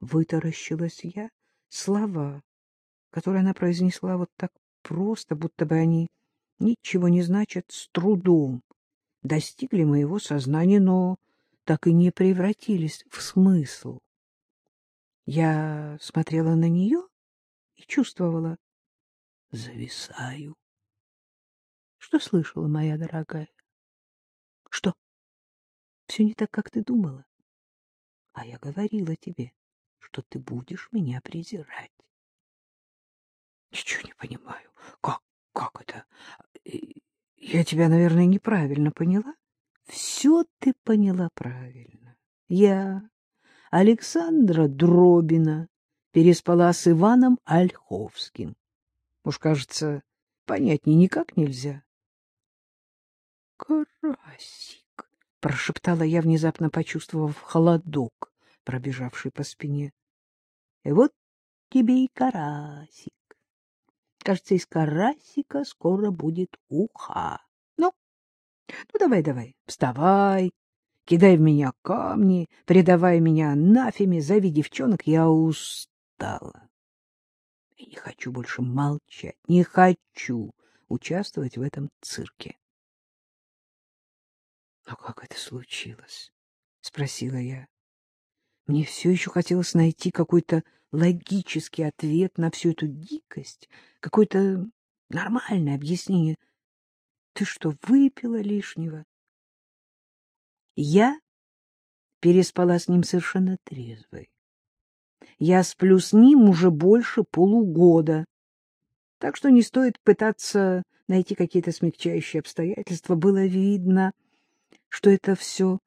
Вытаращилась я. Слова, которые она произнесла вот так просто, будто бы они ничего не значат, с трудом достигли моего сознания, но так и не превратились в смысл. Я смотрела на нее и чувствовала, зависаю. Что слышала, моя дорогая? Что? Все не так, как ты думала. А я говорила тебе, что ты будешь меня презирать. Ничего не понимаю. Как, как это? Я тебя, наверное, неправильно поняла. Все ты поняла правильно. Я, Александра Дробина, переспала с Иваном Ольховским. Уж, кажется, понятнее никак нельзя. Карасик, прошептала я, внезапно почувствовав холодок, пробежавший по спине. Вот тебе и карасик. Кажется, из карасика скоро будет уха. Ну, ну давай, давай, вставай, кидай в меня камни, предавай меня анафеме, зови девчонок, я устала. И не хочу больше молчать, не хочу участвовать в этом цирке. — Но как это случилось? — спросила я. Мне все еще хотелось найти какой-то логический ответ на всю эту дикость, какое-то нормальное объяснение. Ты что, выпила лишнего? Я переспала с ним совершенно трезвой. Я сплю с ним уже больше полугода, так что не стоит пытаться найти какие-то смягчающие обстоятельства. Было видно, что это все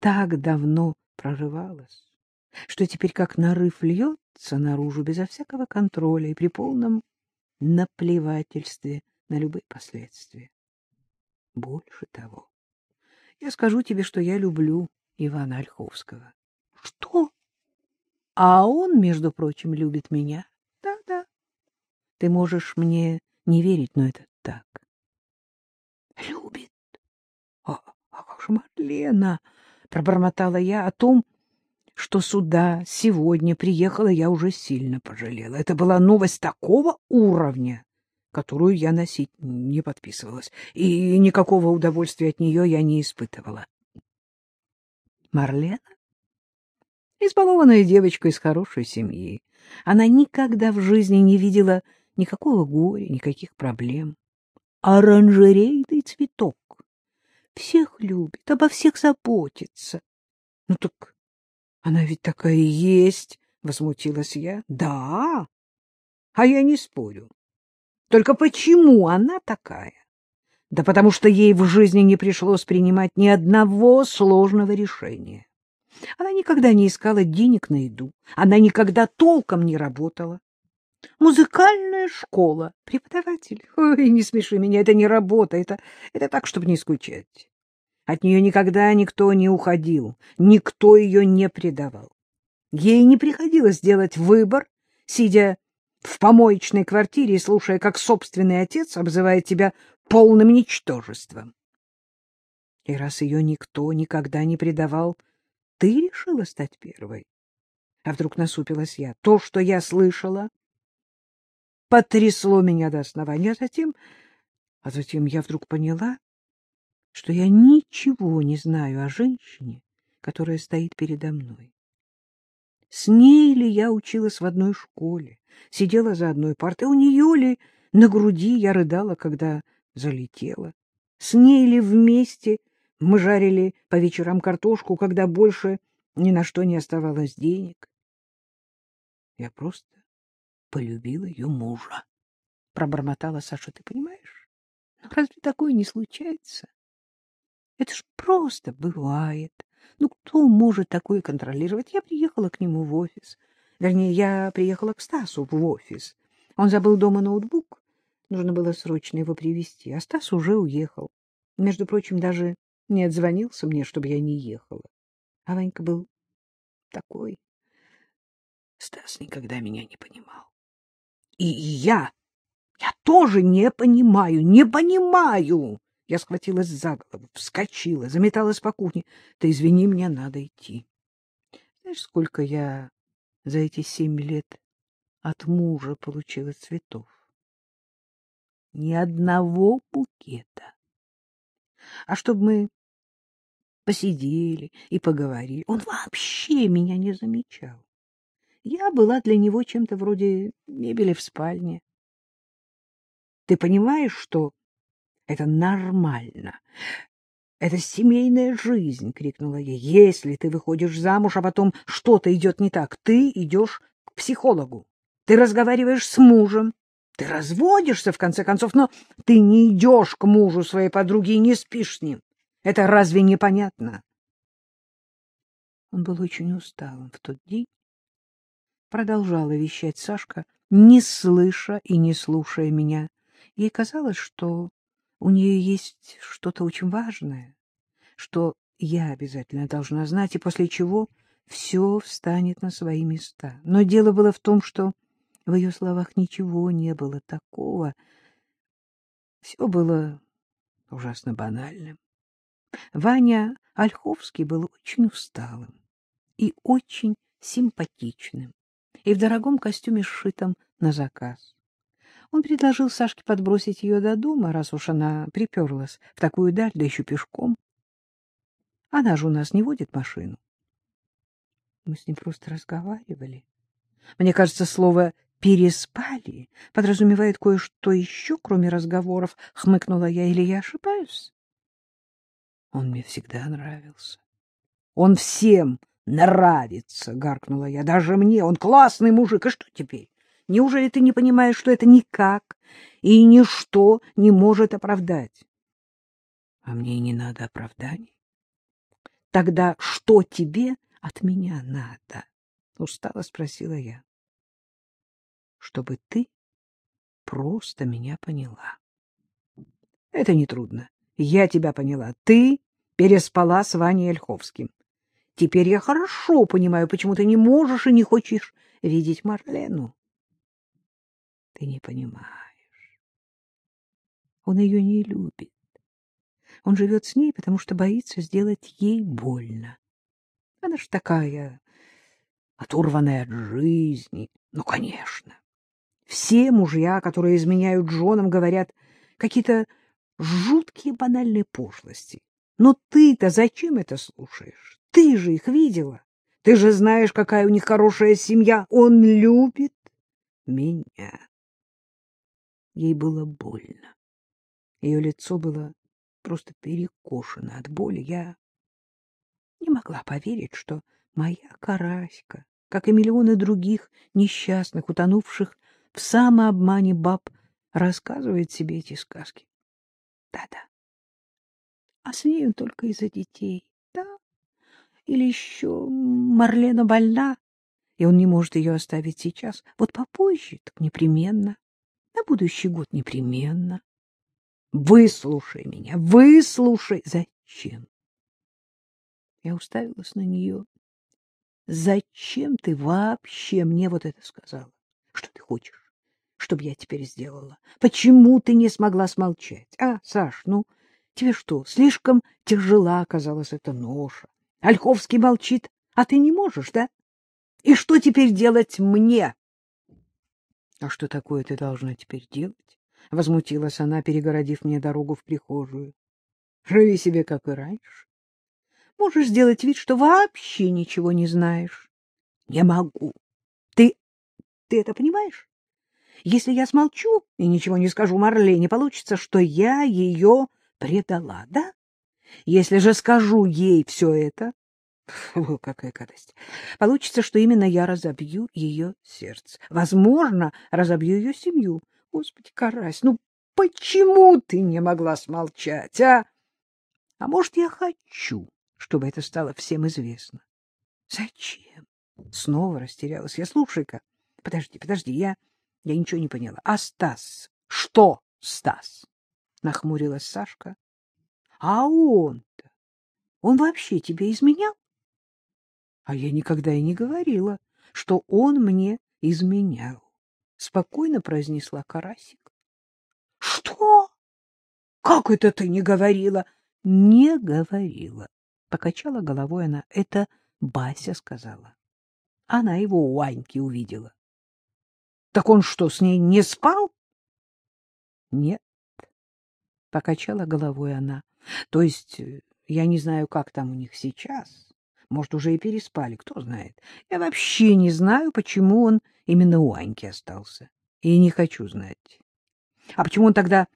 так давно прорывалось, что теперь как нарыв льется наружу безо всякого контроля и при полном наплевательстве на любые последствия. Больше того, я скажу тебе, что я люблю Ивана Ольховского. Что? А он, между прочим, любит меня. Да-да. Ты можешь мне не верить, но это так. Любит. А, а как же Марлена? Пробормотала я о том, что сюда сегодня приехала, я уже сильно пожалела. Это была новость такого уровня, которую я носить не подписывалась, и никакого удовольствия от нее я не испытывала. Марлена? Избалованная девочка из хорошей семьи. Она никогда в жизни не видела никакого горя, никаких проблем. Оранжерейный цветок. Всех любит, обо всех заботится. Ну так она ведь такая и есть, — возмутилась я. — Да, а я не спорю. Только почему она такая? Да потому что ей в жизни не пришлось принимать ни одного сложного решения. Она никогда не искала денег на еду, она никогда толком не работала. Музыкальная школа, преподаватель. Ой, не смеши меня, это не работа, это, это так, чтобы не скучать. От нее никогда никто не уходил, никто ее не предавал. Ей не приходилось делать выбор, сидя в помоечной квартире и слушая, как собственный отец обзывает тебя полным ничтожеством. И раз ее никто никогда не предавал, ты решила стать первой. А вдруг насупилась я. То, что я слышала, потрясло меня до основания, а затем... А затем я вдруг поняла, что я ничего не знаю о женщине, которая стоит передо мной. С ней ли я училась в одной школе, сидела за одной партой, у нее ли на груди я рыдала, когда залетела, с ней ли вместе мы жарили по вечерам картошку, когда больше ни на что не оставалось денег. Я просто полюбила ее мужа, — пробормотала Саша, ты понимаешь? Ну, разве такое не случается? Это ж просто бывает. Ну, кто может такое контролировать? Я приехала к нему в офис. Вернее, я приехала к Стасу в офис. Он забыл дома ноутбук. Нужно было срочно его привезти. А Стас уже уехал. Между прочим, даже не отзвонился мне, чтобы я не ехала. А Ванька был такой. Стас никогда меня не понимал. И я, я тоже не понимаю, не понимаю. Я схватилась за голову, вскочила, заметалась по кухне. — Ты извини, мне надо идти. Знаешь, сколько я за эти семь лет от мужа получила цветов? Ни одного букета. А чтобы мы посидели и поговорили, он вообще меня не замечал. Я была для него чем-то вроде мебели в спальне. Ты понимаешь, что это нормально? Это семейная жизнь, — крикнула я. Если ты выходишь замуж, а потом что-то идет не так, ты идешь к психологу. Ты разговариваешь с мужем. Ты разводишься, в конце концов, но ты не идешь к мужу своей подруги и не спишь с ним. Это разве непонятно? Он был очень усталым в тот день. Продолжала вещать Сашка, не слыша и не слушая меня. Ей казалось, что у нее есть что-то очень важное, что я обязательно должна знать, и после чего все встанет на свои места. Но дело было в том, что в ее словах ничего не было такого. Все было ужасно банальным. Ваня Ольховский был очень усталым и очень симпатичным, и в дорогом костюме, сшитом на заказ. Он предложил Сашке подбросить ее до дома, раз уж она приперлась в такую даль, да еще пешком. Она же у нас не водит машину. Мы с ним просто разговаривали. Мне кажется, слово «переспали» подразумевает кое-что еще, кроме разговоров, — хмыкнула я, или я ошибаюсь? Он мне всегда нравился. Он всем нравится, — гаркнула я, — даже мне. Он классный мужик, и что теперь? Неужели ты не понимаешь, что это никак и ничто не может оправдать? А мне не надо оправданий. Тогда что тебе от меня надо? Устало спросила я. Чтобы ты просто меня поняла. Это нетрудно. Я тебя поняла. Ты переспала с Ваней Ольховским. Теперь я хорошо понимаю, почему ты не можешь и не хочешь видеть Марлену. Ты не понимаешь. Он ее не любит. Он живет с ней, потому что боится сделать ей больно. Она ж такая оторванная от жизни. Ну, конечно. Все мужья, которые изменяют женам, говорят какие-то жуткие банальные пошлости. Но ты-то зачем это слушаешь? Ты же их видела. Ты же знаешь, какая у них хорошая семья. Он любит меня. Ей было больно. Ее лицо было просто перекошено от боли. Я не могла поверить, что моя караська, как и миллионы других несчастных, утонувших в самообмане баб, рассказывает себе эти сказки. Да-да. А с ней только из-за детей. Или еще Марлена больна, и он не может ее оставить сейчас. Вот попозже, так непременно. На будущий год непременно. Выслушай меня, выслушай. Зачем? Я уставилась на нее. Зачем ты вообще мне вот это сказала? Что ты хочешь, чтобы я теперь сделала? Почему ты не смогла смолчать? А, Саш, ну, тебе что, слишком тяжела оказалась эта ноша? Ольховский молчит, а ты не можешь, да? И что теперь делать мне? — А что такое ты должна теперь делать? — возмутилась она, перегородив мне дорогу в прихожую. — Живи себе, как и раньше. Можешь сделать вид, что вообще ничего не знаешь. — Не могу. Ты... ты это понимаешь? Если я смолчу и ничего не скажу Марлене, получится, что я ее предала, да? Если же скажу ей все это, Фу, какая гадость. Получится, что именно я разобью ее сердце. Возможно, разобью ее семью. Господи, Карась, ну почему ты не могла смолчать, а? А может, я хочу, чтобы это стало всем известно? Зачем? Снова растерялась я. Слушай-ка, подожди, подожди, я, я ничего не поняла. А Стас? Что Стас? Нахмурилась Сашка. А он-то? Он вообще тебе изменял? А я никогда и не говорила, что он мне изменял. Спокойно произнесла Карасик. — Что? Как это ты не говорила? — Не говорила. Покачала головой она. Это Бася сказала. она его у Аньки увидела. Так он что, с ней не спал? Нет, покачала головой она. То есть э, я не знаю, как там у них сейчас. Может, уже и переспали, кто знает. Я вообще не знаю, почему он именно у Аньки остался. И не хочу знать. А почему он тогда...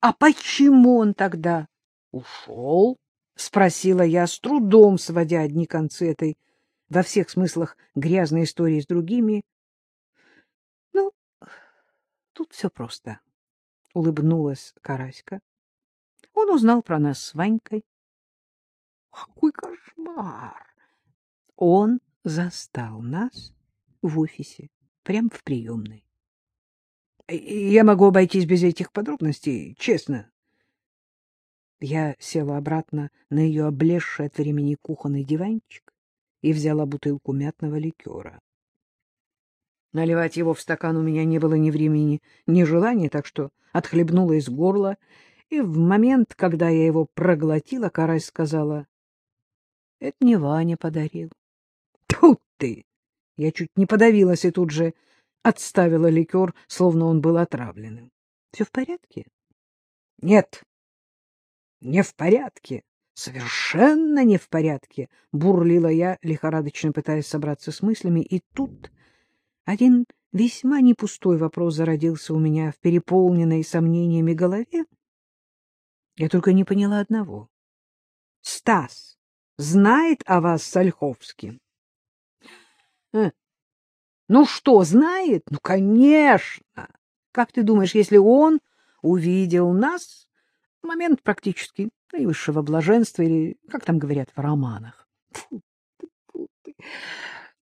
А почему он тогда ушел? — спросила я, с трудом сводя одни концы этой во всех смыслах грязной истории с другими. — Ну, тут все просто, — улыбнулась Караська. Он узнал про нас с Ванькой. — Какой кошмар! Он застал нас в офисе, прямо в приемной. Я могу обойтись без этих подробностей, честно. Я села обратно на ее облезший от времени кухонный диванчик и взяла бутылку мятного ликера. Наливать его в стакан у меня не было ни времени, ни желания, так что отхлебнула из горла, и в момент, когда я его проглотила, Карась сказала, — Это не Ваня подарил. — Тут ты! Я чуть не подавилась и тут же отставила ликер, словно он был отравленным. — Все в порядке? — Нет. — Не в порядке. Совершенно не в порядке, — бурлила я, лихорадочно пытаясь собраться с мыслями, и тут один весьма непустой вопрос зародился у меня в переполненной сомнениями голове. Я только не поняла одного. — Стас знает о вас с Ольховским? Э, ну что, знает? Ну, конечно. Как ты думаешь, если он увидел нас момент практически наивысшего блаженства или, как там говорят в романах?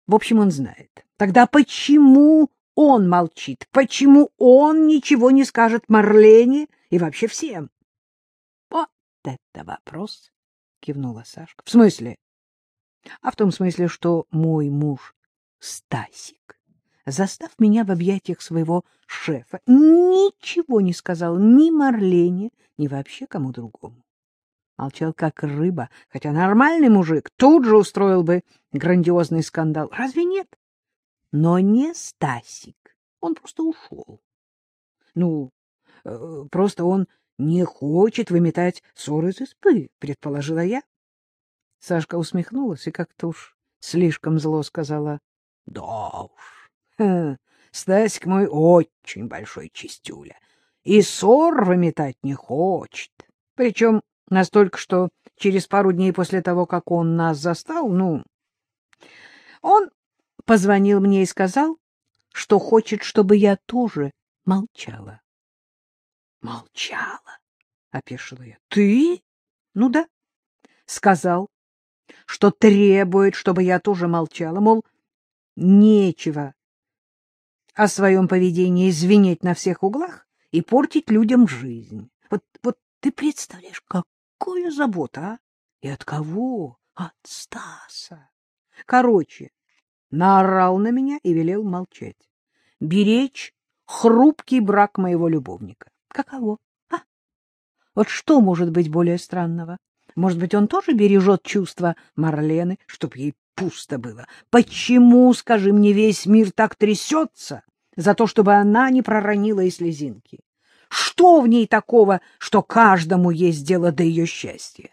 В общем, он знает. Тогда почему он молчит? Почему он ничего не скажет Марлене и вообще всем? Это вопрос, кивнула Сашка. В смысле? А в том смысле, что мой муж Стасик, застав меня в объятиях своего шефа, ничего не сказал ни Марлене, ни вообще кому другому. Молчал как рыба, хотя нормальный мужик тут же устроил бы грандиозный скандал. Разве нет? Но не Стасик. Он просто ушел. Ну, э, просто он не хочет выметать ссоры из избы, предположила я. Сашка усмехнулась и как-то уж слишком зло сказала. Да уж, ха, Стасик мой очень большой чистюля, и ссор выметать не хочет. Причем настолько, что через пару дней после того, как он нас застал, ну, он позвонил мне и сказал, что хочет, чтобы я тоже молчала. — Молчала? — опешила я. — Ты? — Ну да. Сказал, что требует, чтобы я тоже молчала, мол, Нечего о своем поведении извинять на всех углах и портить людям жизнь. Вот, вот ты представляешь, какую заботу, а? И от кого? От Стаса. Короче, наорал на меня и велел молчать. Беречь хрупкий брак моего любовника. Каково? А? Вот что может быть более странного? Может быть, он тоже бережет чувства Марлены, чтоб ей пусто было. Почему, скажи мне, весь мир так трясется за то, чтобы она не проронила и слезинки? Что в ней такого, что каждому есть дело до ее счастья?